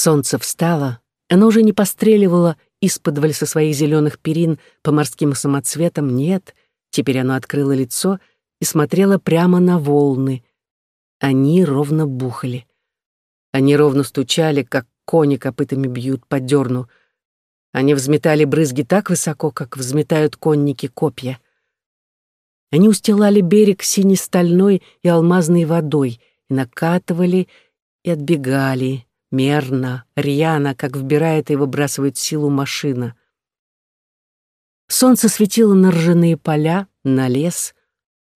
Солнце встало, оно уже не постреливало из-под со своих зеленых перин по морским самоцветам, нет, теперь оно открыло лицо и смотрело прямо на волны. Они ровно бухали. Они ровно стучали, как кони копытами бьют по дерну. Они взметали брызги так высоко, как взметают конники копья. Они устилали берег сине-стальной и алмазной водой и накатывали и отбегали, мерно, рьяно, как вбирает и выбрасывает силу машина. Солнце светило на ржаные поля, на лес.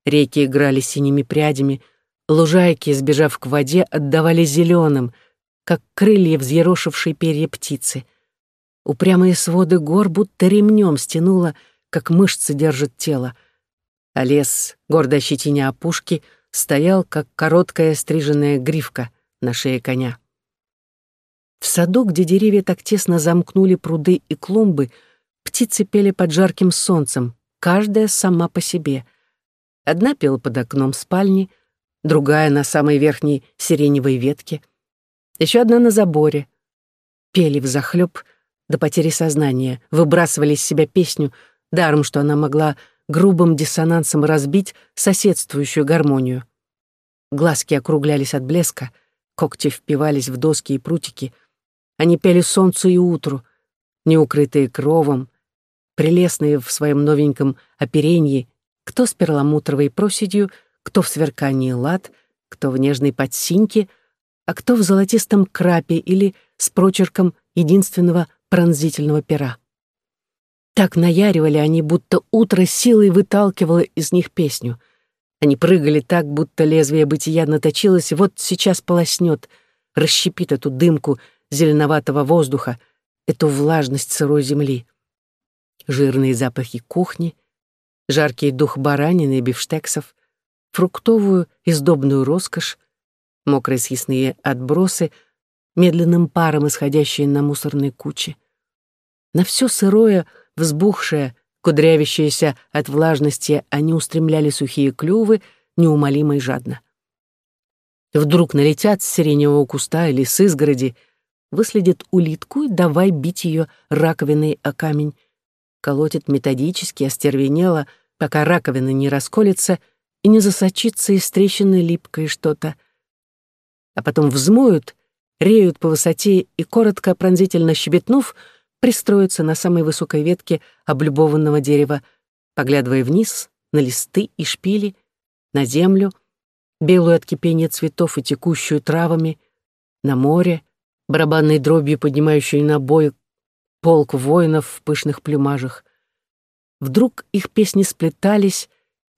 Реки играли синими прядями, лужайки, сбежав к воде, отдавали зеленым, как крылья взъерошившей перья птицы. Упрямые своды гор будто ремнем стянуло, как мышцы держат тело. А лес, гордо щетиня опушки, стоял, как короткая стриженная гривка на шее коня. В саду, где деревья так тесно замкнули пруды и клумбы, птицы пели под жарким солнцем, каждая сама по себе. Одна пела под окном спальни, другая на самой верхней сиреневой ветке, еще одна на заборе. Пели взахлёб до потери сознания, выбрасывали из себя песню, даром, что она могла грубым диссонансом разбить соседствующую гармонию. Глазки округлялись от блеска, когти впивались в доски и прутики — они пели солнцу и утру, неукрытые кровом, прелестные в своем новеньком оперенье, кто с перламутровой проседью, кто в сверкании лад, кто в нежной подсиньке, а кто в золотистом крапе или с прочерком единственного пронзительного пера. Так наяривали они, будто утро силой выталкивало из них песню. Они прыгали так, будто лезвие бытия наточилось, вот сейчас полоснет, расщепит эту дымку — зеленоватого воздуха, эту влажность сырой земли. Жирные запахи кухни, жаркий дух баранины и бифштексов, фруктовую и сдобную роскошь, мокрые съестные отбросы, медленным паром исходящие на мусорной куче. На все сырое, взбухшее, кудрявящееся от влажности, они устремляли сухие клювы неумолимо и жадно. Вдруг налетят с сиреневого куста или с изгороди — выследит улитку и давай бить ее раковиной о камень. Колотит методически, остервенело, пока раковина не расколется и не засочится из трещины липкое что-то. А потом взмоют, реют по высоте и, коротко пронзительно щебетнув, пристроятся на самой высокой ветке облюбованного дерева, поглядывая вниз на листы и шпили, на землю, белую от кипения цветов и текущую травами, на море, барабанной дробью поднимающей на бой полк воинов в пышных плюмажах. Вдруг их песни сплетались,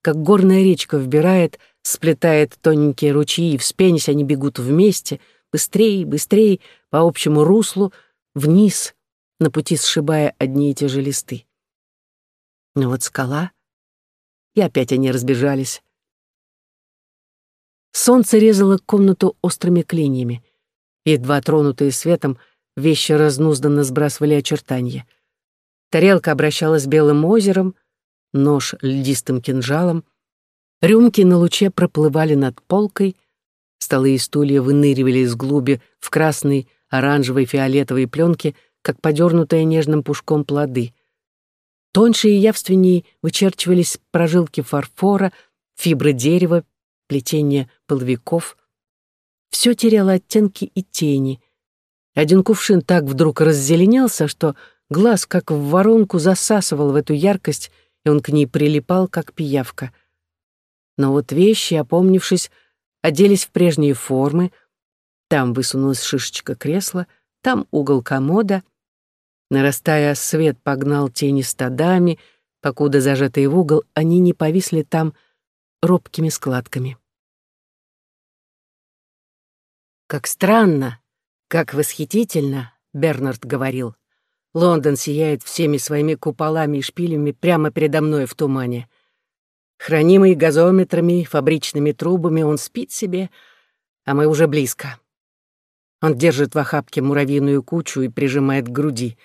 как горная речка вбирает, сплетает тоненькие ручьи, и вспенись они бегут вместе, быстрее, быстрее, по общему руслу, вниз, на пути сшибая одни и те же листы. Но вот скала, и опять они разбежались. Солнце резало комнату острыми клиньями — Едва тронутые светом, вещи разнузданно сбрасывали очертания. Тарелка обращалась белым озером, нож — льдистым кинжалом. Рюмки на луче проплывали над полкой, столы и стулья выныривали из глуби в красной, оранжевой, фиолетовой пленке, как подернутые нежным пушком плоды. Тоньше и явственнее вычерчивались прожилки фарфора, фибры дерева, плетение половиков — все теряло оттенки и тени. Один кувшин так вдруг раззеленелся, что глаз, как в воронку, засасывал в эту яркость, и он к ней прилипал, как пиявка. Но вот вещи, опомнившись, оделись в прежние формы. Там высунулась шишечка кресла, там угол комода. Нарастая, свет погнал тени стадами, покуда зажатые в угол, они не повисли там робкими складками. «Как странно, как восхитительно», — Бернард говорил. «Лондон сияет всеми своими куполами и шпилями прямо передо мной в тумане. Хранимый газометрами, фабричными трубами, он спит себе, а мы уже близко. Он держит в охапке муравьиную кучу и прижимает к груди.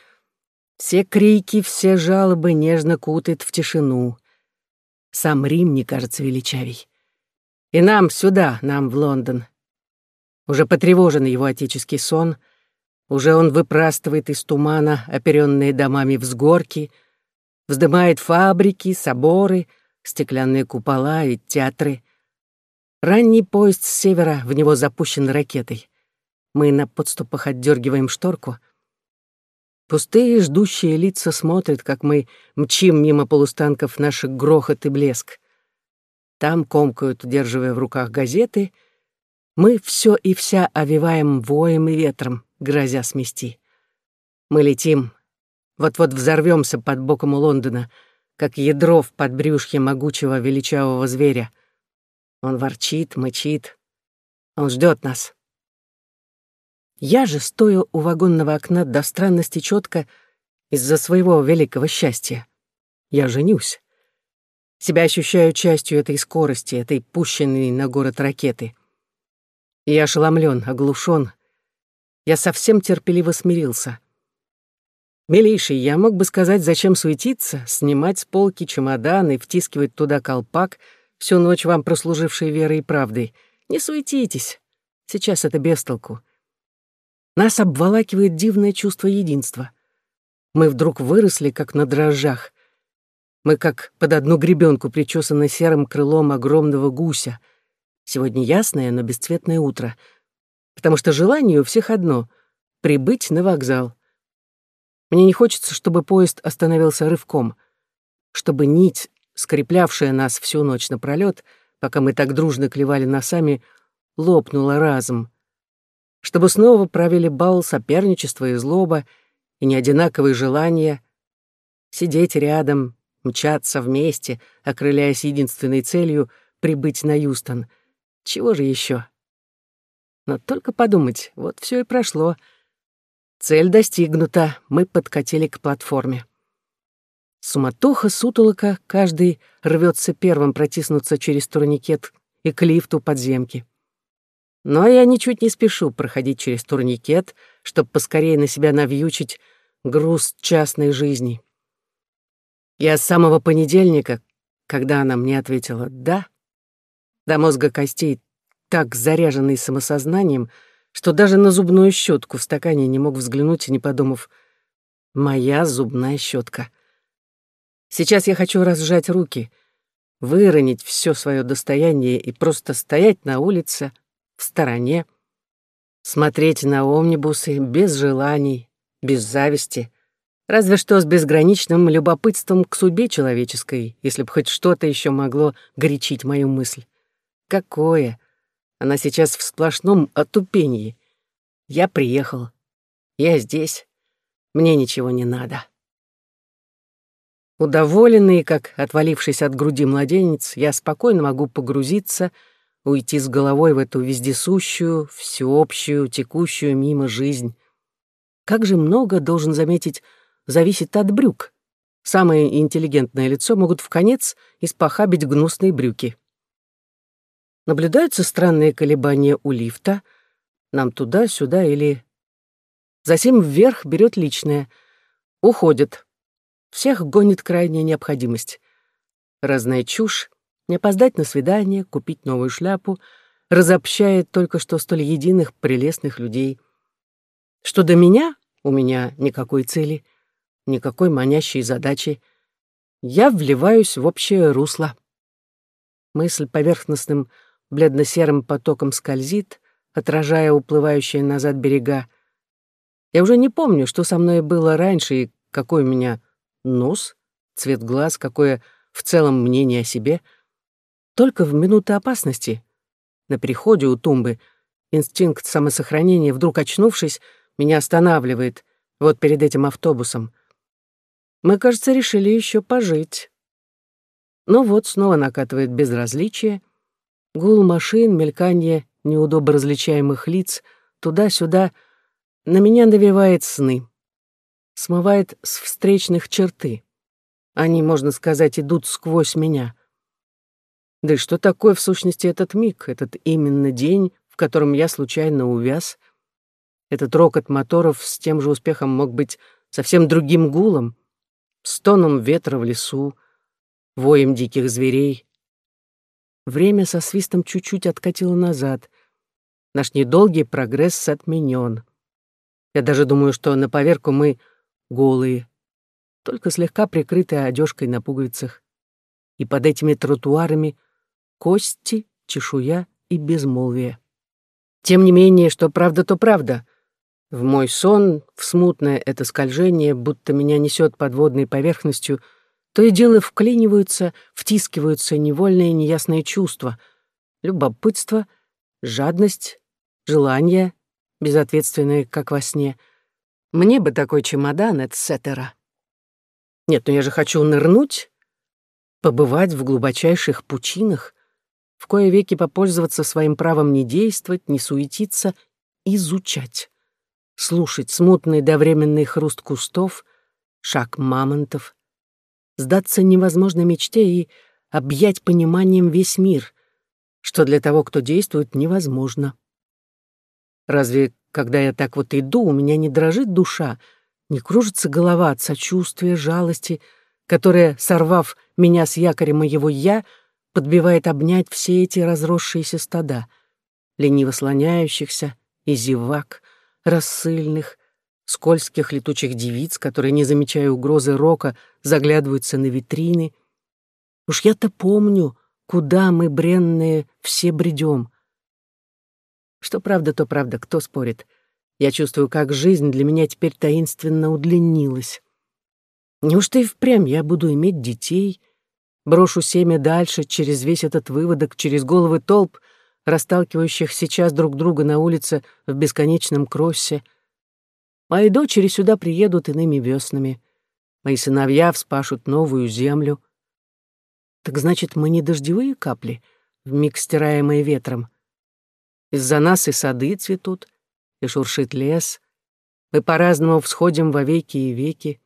Все крики, все жалобы нежно кутает в тишину. Сам Рим не кажется величавей. И нам сюда, нам в Лондон. Уже потревожен его отеческий сон, Уже он выпрастывает из тумана оперенные домами взгорки, вздымает фабрики, соборы, стеклянные купола и театры. Ранний поезд с севера в него запущен ракетой. Мы на подступах отдергиваем шторку. Пустые ждущие лица смотрят, как мы мчим мимо полустанков наших грохот и блеск. Там комкают, удерживая в руках газеты. Мы все и вся овиваем воем и ветром, грозя смести. Мы летим, вот-вот взорвемся под боком у Лондона, как ядро в подбрюшье могучего величавого зверя. Он ворчит, мычит. Он ждет нас. Я же стою у вагонного окна до странности четко из-за своего великого счастья. Я женюсь. Себя ощущаю частью этой скорости, этой пущенной на город ракеты. Я ошеломлен, оглушен. Я совсем терпеливо смирился. Милейший, я мог бы сказать, зачем суетиться, снимать с полки чемодан и втискивать туда колпак, всю ночь вам прослуживший верой и правдой. Не суетитесь. Сейчас это без толку. Нас обволакивает дивное чувство единства. Мы вдруг выросли, как на дрожжах. Мы как под одну гребенку причесаны серым крылом огромного гуся. Сегодня ясное, но бесцветное утро. Потому что желание у всех одно — прибыть на вокзал. Мне не хочется, чтобы поезд остановился рывком, чтобы нить, скреплявшая нас всю ночь напролёт, пока мы так дружно клевали носами, лопнула разом — чтобы снова правили бал соперничества и злоба, и неодинаковые желания сидеть рядом, мчаться вместе, окрыляясь единственной целью — прибыть на Юстон. Чего же еще? Но только подумать, вот все и прошло. Цель достигнута, мы подкатили к платформе. Суматоха, сутолока, каждый рвется первым протиснуться через турникет и к лифту подземки. Но я ничуть не спешу проходить через турникет, чтобы поскорее на себя навьючить груз частной жизни. Я с самого понедельника, когда она мне ответила «да», до мозга костей так заряженный самосознанием, что даже на зубную щетку в стакане не мог взглянуть, не подумав «моя зубная щетка». Сейчас я хочу разжать руки, выронить все свое достояние и просто стоять на улице, в стороне, смотреть на омнибусы без желаний, без зависти, разве что с безграничным любопытством к судьбе человеческой, если бы хоть что-то еще могло горячить мою мысль. Какое? Она сейчас в сплошном отупении. Я приехал. Я здесь. Мне ничего не надо. Удоволенный, как отвалившись от груди младенец, я спокойно могу погрузиться — уйти с головой в эту вездесущую, всеобщую, текущую мимо жизнь. Как же много, должен заметить, зависит от брюк. Самое интеллигентное лицо могут в конец испохабить гнусные брюки. Наблюдаются странные колебания у лифта. Нам туда-сюда или... Затем вверх берет личное. Уходит. Всех гонит крайняя необходимость. Разная чушь, не опоздать на свидание, купить новую шляпу, разобщает только что столь единых прелестных людей. Что до меня, у меня никакой цели, никакой манящей задачи. Я вливаюсь в общее русло. Мысль поверхностным бледно-серым потоком скользит, отражая уплывающие назад берега. Я уже не помню, что со мной было раньше и какой у меня нос, цвет глаз, какое в целом мнение о себе — только в минуты опасности, на переходе у тумбы, инстинкт самосохранения, вдруг очнувшись, меня останавливает, вот перед этим автобусом. Мы, кажется, решили еще пожить. Но вот снова накатывает безразличие, гул машин, мельканье неудобно различаемых лиц, туда-сюда, на меня навевает сны, смывает с встречных черты. Они, можно сказать, идут сквозь меня. Да и что такое, в сущности, этот миг, этот именно день, в котором я случайно увяз? Этот рокот моторов с тем же успехом мог быть совсем другим гулом, стоном ветра в лесу, воем диких зверей. Время со свистом чуть-чуть откатило назад. Наш недолгий прогресс отменен. Я даже думаю, что на поверку мы голые, только слегка прикрытые одежкой на пуговицах. И под этими тротуарами кости, чешуя и безмолвие. Тем не менее, что правда, то правда. В мой сон, в смутное это скольжение, будто меня несет подводной поверхностью, то и дело вклиниваются, втискиваются невольные неясные чувства, любопытство, жадность, желание, безответственные, как во сне. Мне бы такой чемодан, этцетера. Нет, но я же хочу нырнуть, побывать в глубочайших пучинах, в кое веки попользоваться своим правом не действовать, не суетиться, изучать, слушать смутный довременный хруст кустов, шаг мамонтов, сдаться невозможной мечте и объять пониманием весь мир, что для того, кто действует, невозможно. Разве, когда я так вот иду, у меня не дрожит душа, не кружится голова от сочувствия, жалости, которая, сорвав меня с якоря моего «я», подбивает обнять все эти разросшиеся стада, лениво слоняющихся и зевак, рассыльных, скользких летучих девиц, которые, не замечая угрозы рока, заглядываются на витрины. Уж я-то помню, куда мы, бренные, все бредем. Что правда, то правда, кто спорит. Я чувствую, как жизнь для меня теперь таинственно удлинилась. Неужто и впрямь я буду иметь детей, брошу семя дальше, через весь этот выводок, через головы толп, расталкивающих сейчас друг друга на улице в бесконечном кроссе. Мои дочери сюда приедут иными веснами. Мои сыновья вспашут новую землю. Так значит, мы не дождевые капли, вмиг стираемые ветром. Из-за нас и сады цветут, и шуршит лес. Мы по-разному всходим во веки и веки.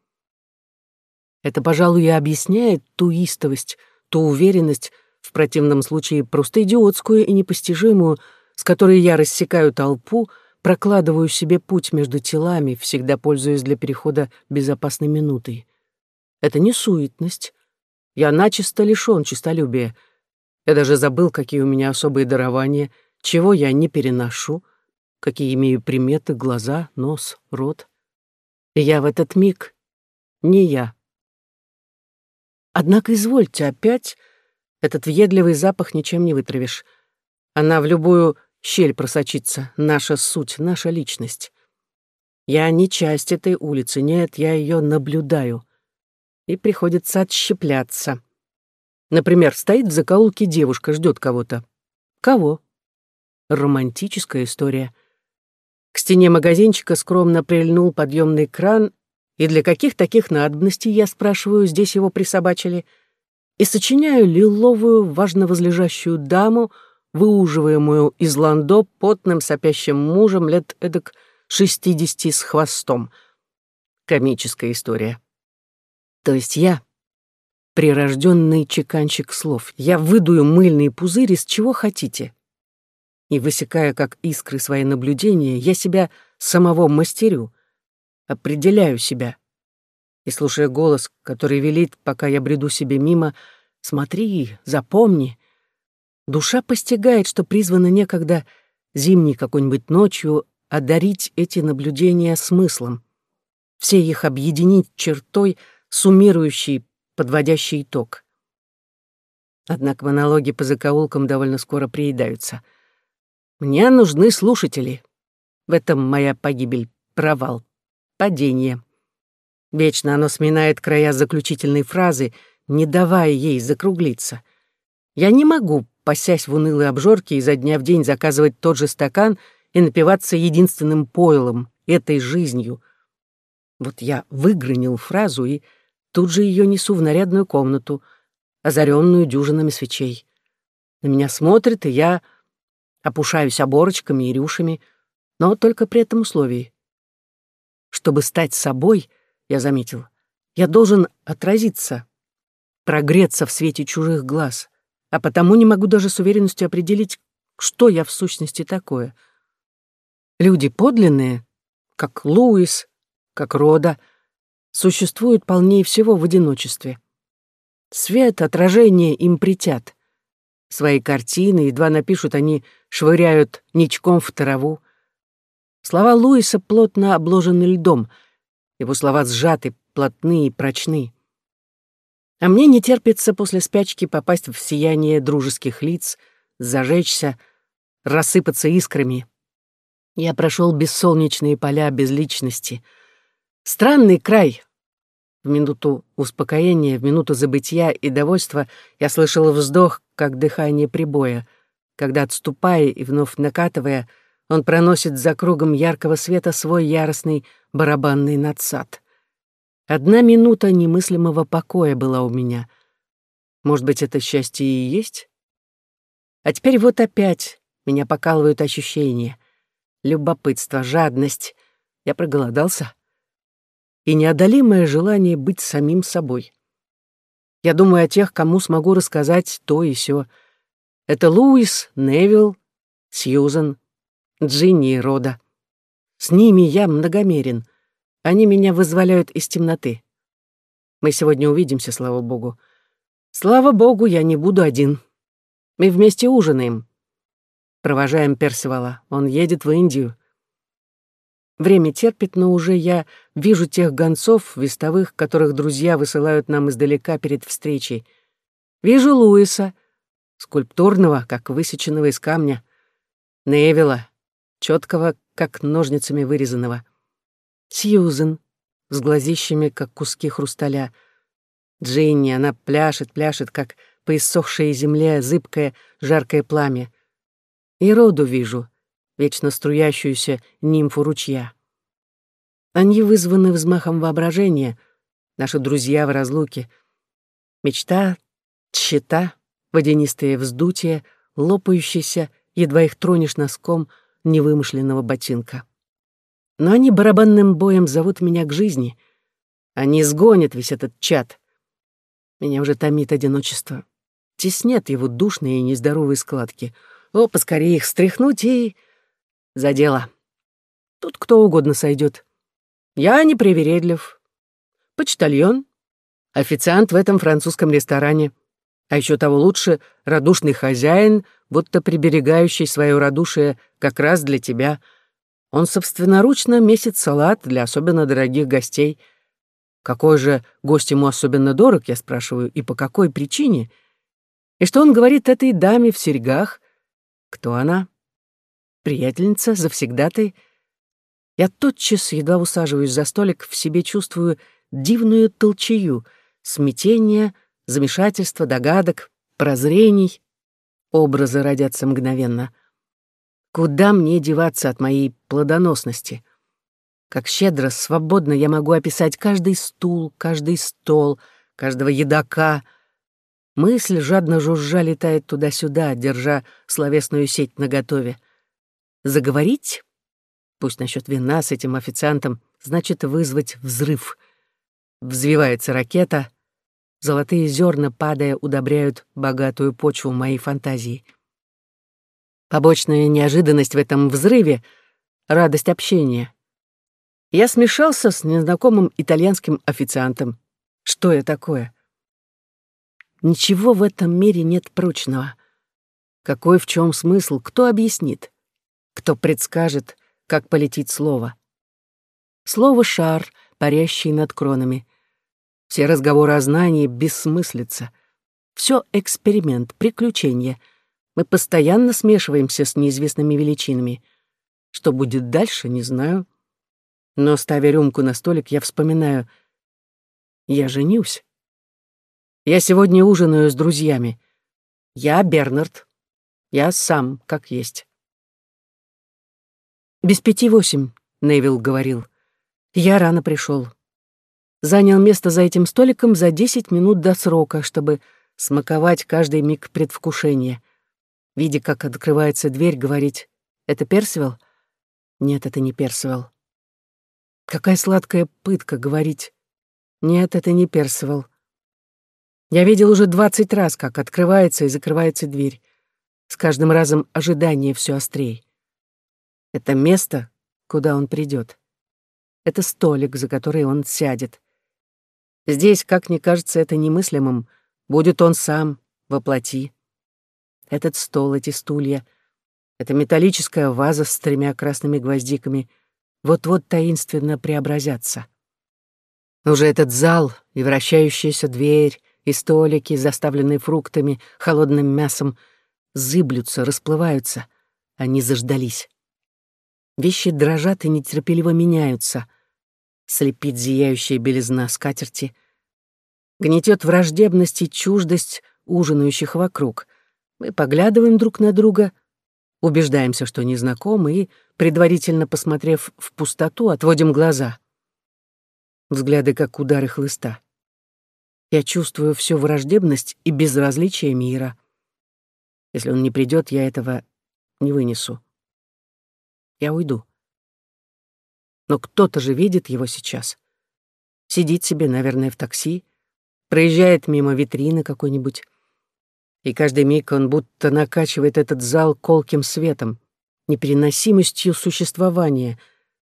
Это, пожалуй, и объясняет ту истовость, ту уверенность, в противном случае просто идиотскую и непостижимую, с которой я рассекаю толпу, прокладываю себе путь между телами, всегда пользуясь для перехода безопасной минутой. Это не суетность. Я начисто лишён честолюбия. Я даже забыл, какие у меня особые дарования — чего я не переношу, какие имею приметы, глаза, нос, рот. И я в этот миг не я. Однако, извольте, опять этот въедливый запах ничем не вытравишь. Она в любую щель просочится, наша суть, наша личность. Я не часть этой улицы, нет, я ее наблюдаю. И приходится отщепляться. Например, стоит в закоулке девушка, ждет кого-то. Кого? романтическая история. К стене магазинчика скромно прильнул подъемный кран, и для каких таких надобностей, я спрашиваю, здесь его присобачили, и сочиняю лиловую, важно возлежащую даму, выуживаемую из ландо потным сопящим мужем лет эдак шестидесяти с хвостом. Комическая история. То есть я, прирожденный чеканщик слов, я выдую мыльные пузыри из чего хотите и, высекая как искры свои наблюдения, я себя самого мастерю, определяю себя. И, слушая голос, который велит, пока я бреду себе мимо, «Смотри, запомни», душа постигает, что призвана некогда зимней какой-нибудь ночью одарить эти наблюдения смыслом, все их объединить чертой, суммирующей, подводящий итог. Однако монологи по закоулкам довольно скоро приедаются — мне нужны слушатели. В этом моя погибель, провал, падение. Вечно оно сминает края заключительной фразы, не давая ей закруглиться. Я не могу, пасясь в унылой обжорке, изо дня в день заказывать тот же стакан и напиваться единственным пойлом, этой жизнью. Вот я выгранил фразу и тут же ее несу в нарядную комнату, озаренную дюжинами свечей. На меня смотрит, и я опушаюсь оборочками и рюшами, но только при этом условии. Чтобы стать собой, я заметил, я должен отразиться, прогреться в свете чужих глаз, а потому не могу даже с уверенностью определить, что я в сущности такое. Люди подлинные, как Луис, как Рода, существуют полнее всего в одиночестве. Свет, отражение им притят. Свои картины, едва напишут, они швыряют ничком в траву. Слова Луиса плотно обложены льдом. Его слова сжаты, плотны и прочны. А мне не терпится после спячки попасть в сияние дружеских лиц, зажечься, рассыпаться искрами. Я прошел бессолнечные поля без личности. Странный край. В минуту успокоения, в минуту забытия и довольства я слышал вздох, как дыхание прибоя, когда, отступая и вновь накатывая, он проносит за кругом яркого света свой яростный барабанный надсад. Одна минута немыслимого покоя была у меня. Может быть, это счастье и есть? А теперь вот опять меня покалывают ощущения любопытство, жадность. Я проголодался. И неодолимое желание быть самим собой. Я думаю о тех, кому смогу рассказать то и сё. Это Луис, Невил, Сьюзен, Джинни и Рода. С ними я многомерен. Они меня вызволяют из темноты. Мы сегодня увидимся, слава богу. Слава богу, я не буду один. Мы вместе ужинаем. Провожаем Персивала. Он едет в Индию. Время терпит, но уже я вижу тех гонцов, вестовых, которых друзья высылают нам издалека перед встречей. Вижу Луиса, скульптурного, как высеченного из камня, Невила, четкого, как ножницами вырезанного, Сьюзен, с глазищами, как куски хрусталя, Джинни, она пляшет, пляшет, как по иссохшей земле зыбкое, жаркое пламя, и роду вижу, вечно струящуюся нимфу ручья. Они вызваны взмахом воображения, наши друзья в разлуке. Мечта, тщета, водянистые вздутия, лопающиеся, едва их тронешь носком невымышленного ботинка. Но они барабанным боем зовут меня к жизни. Они сгонят весь этот чад. Меня уже томит одиночество. Теснят его душные и нездоровые складки — о, поскорее их стряхнуть и... За дело. Тут кто угодно сойдет. Я не привередлив. Почтальон. Официант в этом французском ресторане. А еще того лучше радушный хозяин, будто приберегающий свое радушие как раз для тебя. Он собственноручно месит салат для особенно дорогих гостей. Какой же гость ему особенно дорог, я спрашиваю, и по какой причине? И что он говорит этой даме в серьгах, кто она? Приятельница, завсегдатай? Я тотчас, едва усаживаюсь за столик, в себе чувствую дивную толчею, смятение, замешательство, догадок, прозрений. Образы родятся мгновенно. Куда мне деваться от моей плодоносности? Как щедро, свободно я могу описать каждый стул, каждый стол, каждого едока — Мысль жадно жужжа летает туда-сюда, держа словесную сеть наготове. Заговорить? Пусть насчет вина с этим официантом, значит вызвать взрыв. Взвивается ракета, золотые зерна, падая, удобряют богатую почву моей фантазии. Побочная неожиданность в этом взрыве — радость общения. Я смешался с незнакомым итальянским официантом. Что я такое? Ничего в этом мире нет прочного. Какой в чем смысл, кто объяснит? Кто предскажет, как полетит слово? Слово — шар, парящий над кронами. Все разговоры о знании бессмыслица. Все эксперимент, приключение. Мы постоянно смешиваемся с неизвестными величинами. Что будет дальше, не знаю. Но, ставя рюмку на столик, я вспоминаю. Я женюсь. Я сегодня ужинаю с друзьями. Я Бернард. Я сам, как есть. «Без пяти восемь», — Невил говорил. «Я рано пришел. Занял место за этим столиком за десять минут до срока, чтобы смаковать каждый миг предвкушения. Видя, как открывается дверь, говорить «Это Персивал?» «Нет, это не Персивал». Какая сладкая пытка говорить «Нет, это не Персивал». Я видел уже двадцать раз, как открывается и закрывается дверь. С каждым разом ожидание все острее. Это место, куда он придет. Это столик, за который он сядет. Здесь, как мне кажется, это немыслимым, будет он сам, воплоти. Этот стол, эти стулья. Эта металлическая ваза с тремя красными гвоздиками вот-вот таинственно преобразятся. Уже этот зал и вращающаяся дверь, и столики, заставленные фруктами, холодным мясом, зыблются, расплываются. Они заждались. Вещи дрожат и нетерпеливо меняются. Слепит зияющая белизна скатерти. Гнетет враждебность и чуждость ужинающих вокруг. Мы поглядываем друг на друга, убеждаемся, что незнакомы, и, предварительно посмотрев в пустоту, отводим глаза. Взгляды, как удары хлыста. Я чувствую всю враждебность и безразличие мира. Если он не придет, я этого не вынесу. Я уйду. Но кто-то же видит его сейчас. Сидит себе, наверное, в такси, проезжает мимо витрины какой-нибудь, и каждый миг он будто накачивает этот зал колким светом, непереносимостью существования,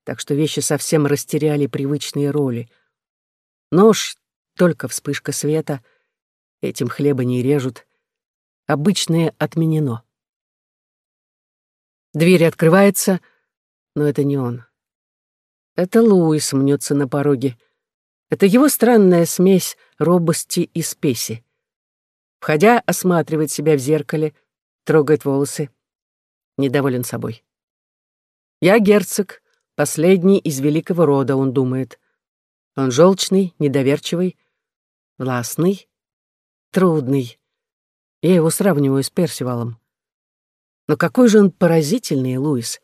так что вещи совсем растеряли привычные роли. Нож — только вспышка света, этим хлеба не режут, обычное отменено. Дверь открывается, но это не он. Это Луис мнется на пороге. Это его странная смесь робости и спеси. Входя, осматривает себя в зеркале, трогает волосы. Недоволен собой. «Я герцог, последний из великого рода», — он думает. Он желчный, недоверчивый, властный, трудный. Я его сравниваю с Персивалом. Но какой же он поразительный, Луис.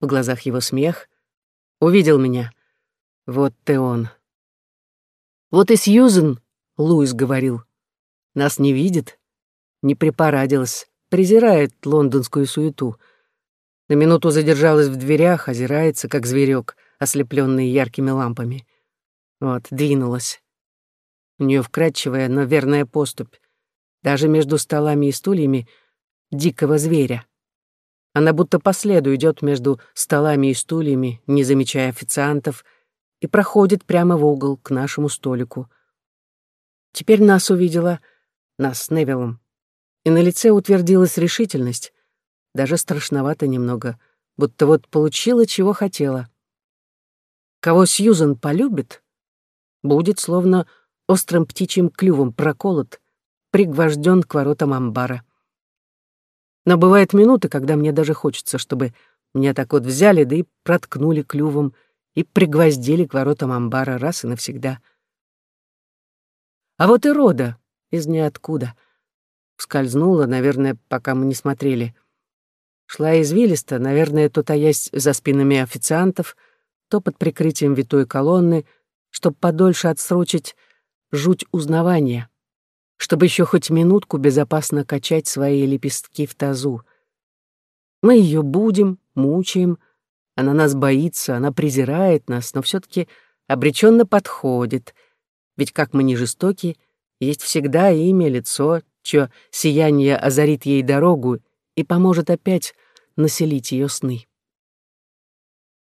В глазах его смех. Увидел меня. Вот ты он. Вот и Сьюзен, Луис говорил. Нас не видит, не припарадилась, презирает лондонскую суету. На минуту задержалась в дверях, озирается, как зверек, ослепленный яркими лампами. Вот, двинулась. У нее вкрадчивая, но верная поступь. Даже между столами и стульями дикого зверя. Она будто по следу идет между столами и стульями, не замечая официантов, и проходит прямо в угол к нашему столику. Теперь нас увидела, нас с Невиллом, и на лице утвердилась решительность, даже страшновато немного, будто вот получила, чего хотела. Кого Сьюзен полюбит, будет словно острым птичьим клювом проколот, пригвожден к воротам амбара. Но бывают минуты, когда мне даже хочется, чтобы меня так вот взяли, да и проткнули клювом, и пригвоздили к воротам амбара раз и навсегда. А вот и Рода из ниоткуда. Скользнула, наверное, пока мы не смотрели. Шла извилисто, наверное, то таясь за спинами официантов, то под прикрытием витой колонны, чтобы подольше отсрочить жуть узнавания чтобы еще хоть минутку безопасно качать свои лепестки в тазу. Мы ее будем, мучаем, она нас боится, она презирает нас, но все таки обреченно подходит, ведь как мы не жестоки, есть всегда имя, лицо, чье сияние озарит ей дорогу и поможет опять населить ее сны.